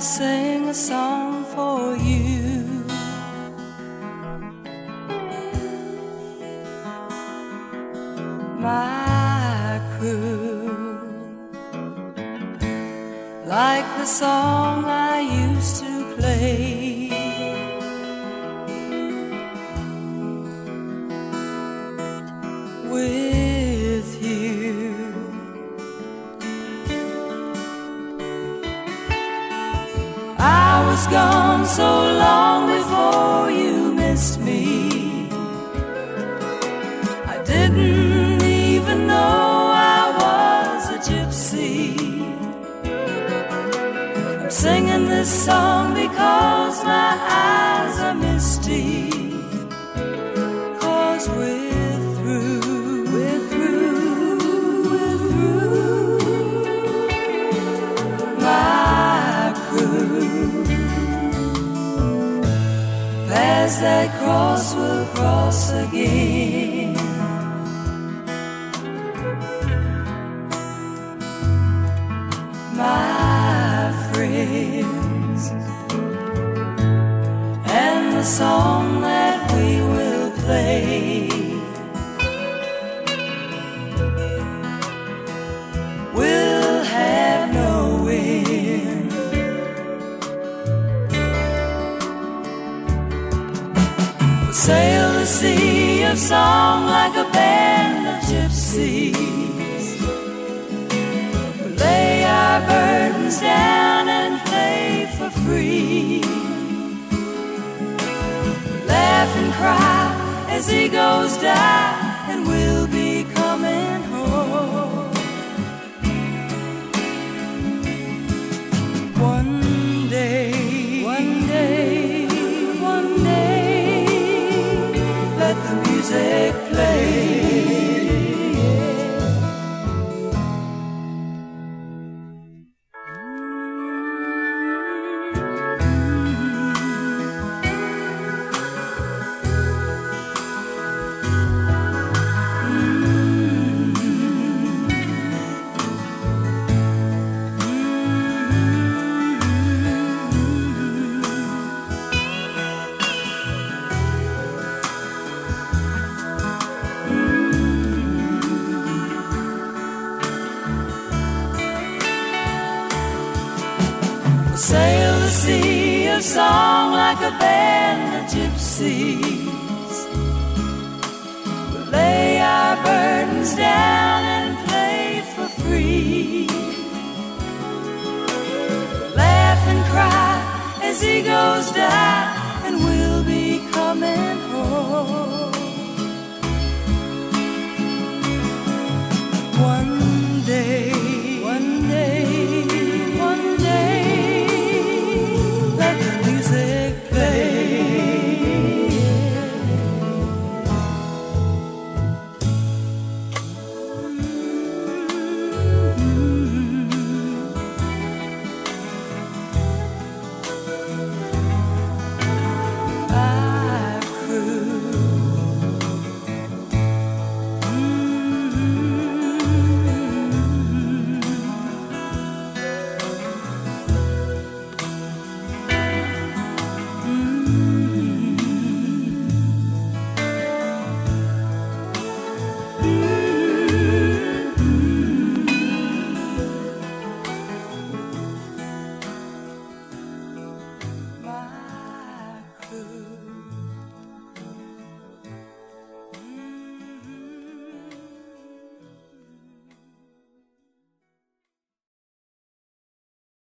I sing a song for you. My crew, like the song I used to play. Was gone so long before you missed me. I didn't even know I was a gypsy. I'm singing this song because my eyes are misty. Cause we're through, we're through, we're through. My crew. As that cross will cross again. My friends, and the song that sail the sea of song like a band of gypsies. Lay our burdens down and play for free. Laugh and cry as egos die, and we'll be coming home. One day, one day, music play. Sail the sea of song like a band of gypsies. We'll lay our burdens down and play for free. We'll laugh and cry as egos die,